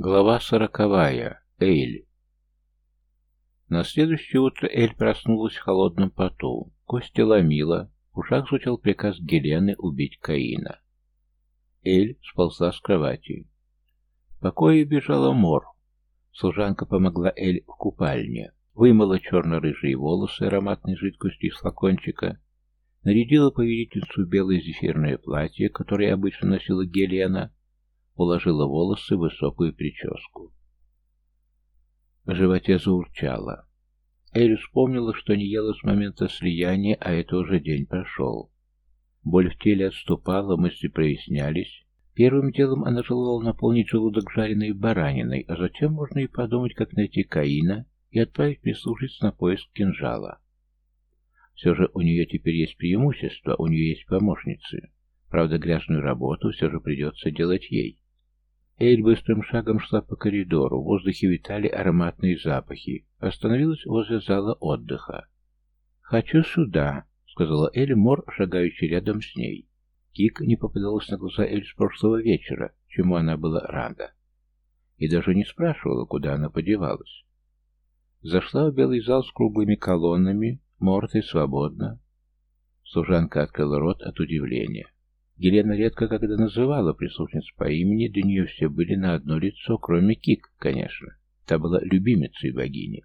Глава сороковая. Эйль. На следующее утро Эль проснулась в холодном поту. Кости ломила. В ушах звучал приказ Гелены убить Каина. Эль сползла с кровати. В покое бежала Мор. Служанка помогла Эль в купальне. Вымыла черно-рыжие волосы ароматной жидкостью из флакончика. Нарядила повелительницу белое зефирное платье, которое обычно носила Гелена, уложила волосы в высокую прическу. В животе заурчало. Эль вспомнила, что не ела с момента слияния, а это уже день прошел. Боль в теле отступала, мысли прояснялись. Первым делом она желала наполнить желудок жареной бараниной, а затем можно и подумать, как найти Каина и отправить прислужниц на поиск кинжала. Все же у нее теперь есть преимущество, у нее есть помощницы. Правда, грязную работу все же придется делать ей. Эль быстрым шагом шла по коридору, в воздухе витали ароматные запахи. Остановилась возле зала отдыха. «Хочу сюда», — сказала Эль Мор, шагающий рядом с ней. Кик не попадалась на глаза Эль с прошлого вечера, чему она была рада. И даже не спрашивала, куда она подевалась. Зашла в белый зал с круглыми колоннами, мордой свободно. Служанка открыла рот от удивления. Елена редко когда называла прислужниц по имени, для нее все были на одно лицо, кроме Кик, конечно. Та была любимицей богини.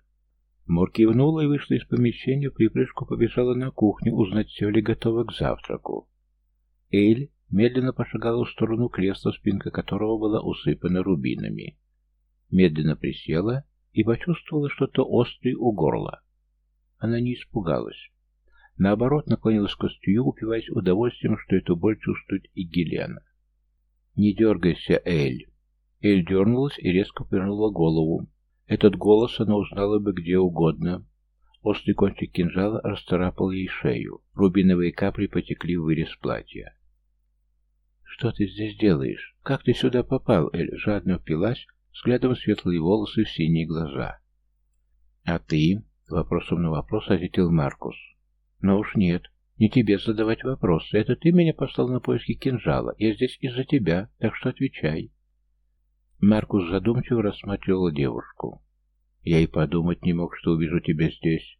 Мор кивнула и вышла из помещения, в припрыжку побежала на кухню, узнать, все ли готово к завтраку. Эйль медленно пошагала в сторону кресла, спинка которого была усыпана рубинами. Медленно присела и почувствовала что-то острое у горла. Она не испугалась. Наоборот, наклонилась к остию, упиваясь удовольствием, что эту боль чувствует и Гелена. «Не дергайся, Эль!» Эль дернулась и резко повернула голову. Этот голос она узнала бы где угодно. Острый кончик кинжала расцарапал ей шею. Рубиновые капли потекли в вырез платья. «Что ты здесь делаешь? Как ты сюда попал?» Эль жадно впилась, взглядом светлые волосы в синие глаза. «А ты?» — вопросом на вопрос ответил Маркус. Но уж нет, не тебе задавать вопросы. Это ты меня послал на поиски кинжала. Я здесь из-за тебя, так что отвечай. Маркус задумчиво рассматривал девушку. Я и подумать не мог, что увижу тебя здесь.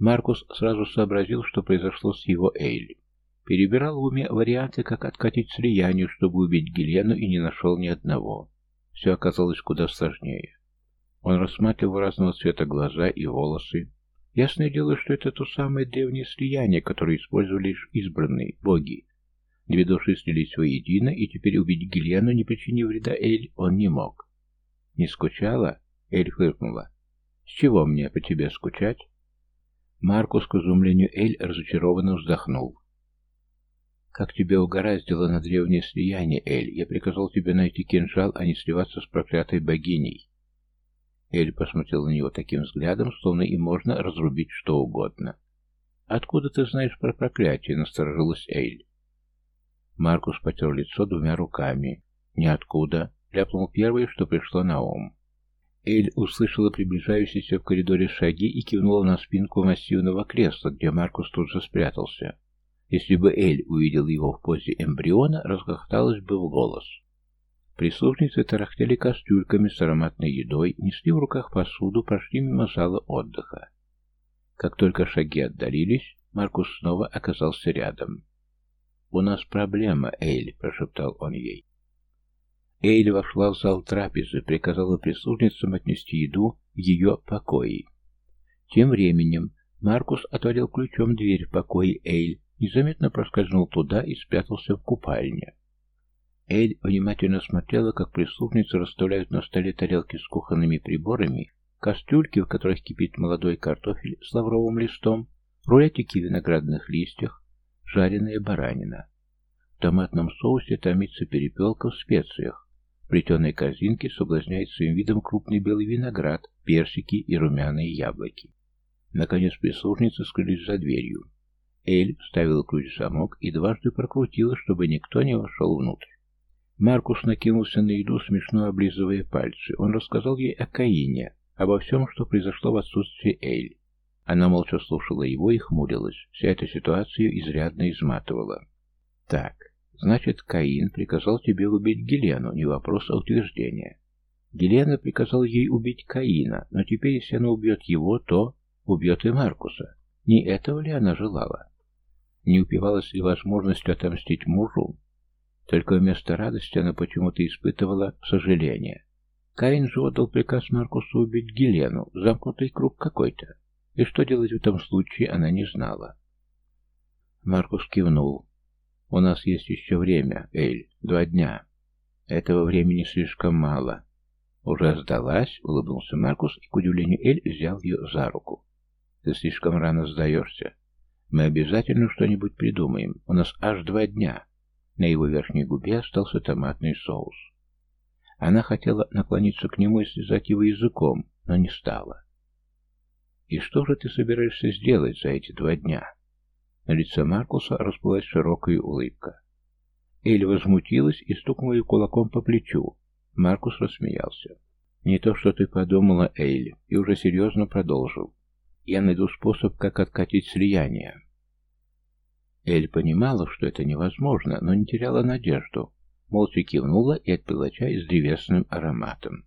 Маркус сразу сообразил, что произошло с его Эйли. Перебирал в уме варианты, как откатить слиянию, чтобы убить Гелену, и не нашел ни одного. Все оказалось куда сложнее. Он рассматривал разного цвета глаза и волосы, Ясное дело, что это то самое древнее слияние, которое использовали лишь избранные боги. Две души слились воедино, и теперь убить Гильяну, не причинив вреда Эль, он не мог. «Не скучала?» — Эль фыркнула. «С чего мне по тебе скучать?» Маркус, к изумлению Эль, разочарованно вздохнул. «Как тебя угораздило на древнее слияние, Эль? Я приказал тебе найти кинжал, а не сливаться с проклятой богиней. Эль посмотрел на него таким взглядом, словно и можно разрубить что угодно. «Откуда ты знаешь про проклятие?» — насторожилась Эль. Маркус потер лицо двумя руками. «Ниоткуда», — ляпнул первое, что пришло на ум. Эль услышала приближающиеся в коридоре шаги и кивнула на спинку массивного кресла, где Маркус тут же спрятался. Если бы Эль увидел его в позе эмбриона, расхохоталась бы в голос. Прислужницы тарахтели кастрюльками с ароматной едой, несли в руках посуду, прошли мимо зала отдыха. Как только шаги отдалились, Маркус снова оказался рядом. «У нас проблема, Эйль», — прошептал он ей. Эйль вошла в зал трапезы, приказала прислужницам отнести еду в ее покои. Тем временем Маркус отворил ключом дверь в покой Эйль, незаметно проскользнул туда и спрятался в купальне. Эль внимательно смотрела, как прислужницы расставляют на столе тарелки с кухонными приборами, кастрюльки, в которых кипит молодой картофель с лавровым листом, рулетики в виноградных листьях, жареная баранина. В томатном соусе томится перепелка в специях. В плетеной корзинке соблазняет своим видом крупный белый виноград, персики и румяные яблоки. Наконец прислужницы скрылись за дверью. Эль вставила ключ в замок и дважды прокрутила, чтобы никто не вошел внутрь. Маркус накинулся на еду, смешно облизывая пальцы. Он рассказал ей о Каине, обо всем, что произошло в отсутствии Эйль. Она молча слушала его и хмурилась. Вся эта ситуация изрядно изматывала. «Так, значит, Каин приказал тебе убить Гелену, не вопрос, а утверждение. Гелена приказала ей убить Каина, но теперь, если она убьет его, то убьет и Маркуса. Не этого ли она желала? Не упивалась ли возможностью отомстить мужу? Только вместо радости она почему-то испытывала сожаление. Каин же отдал приказ Маркусу убить Гелену, замкнутый круг какой-то. И что делать в этом случае, она не знала. Маркус кивнул. «У нас есть еще время, Эль. Два дня. Этого времени слишком мало». «Уже сдалась?» — улыбнулся Маркус, и, к удивлению Эль, взял ее за руку. «Ты слишком рано сдаешься. Мы обязательно что-нибудь придумаем. У нас аж два дня». На его верхней губе остался томатный соус. Она хотела наклониться к нему и связать его языком, но не стала. «И что же ты собираешься сделать за эти два дня?» На лице Маркуса расплылась широкая улыбка. Эль возмутилась и стукнула ее кулаком по плечу. Маркус рассмеялся. «Не то, что ты подумала, Эйль, и уже серьезно продолжил. Я найду способ, как откатить слияние». Эль понимала, что это невозможно, но не теряла надежду. Молча кивнула и отпила чай с древесным ароматом.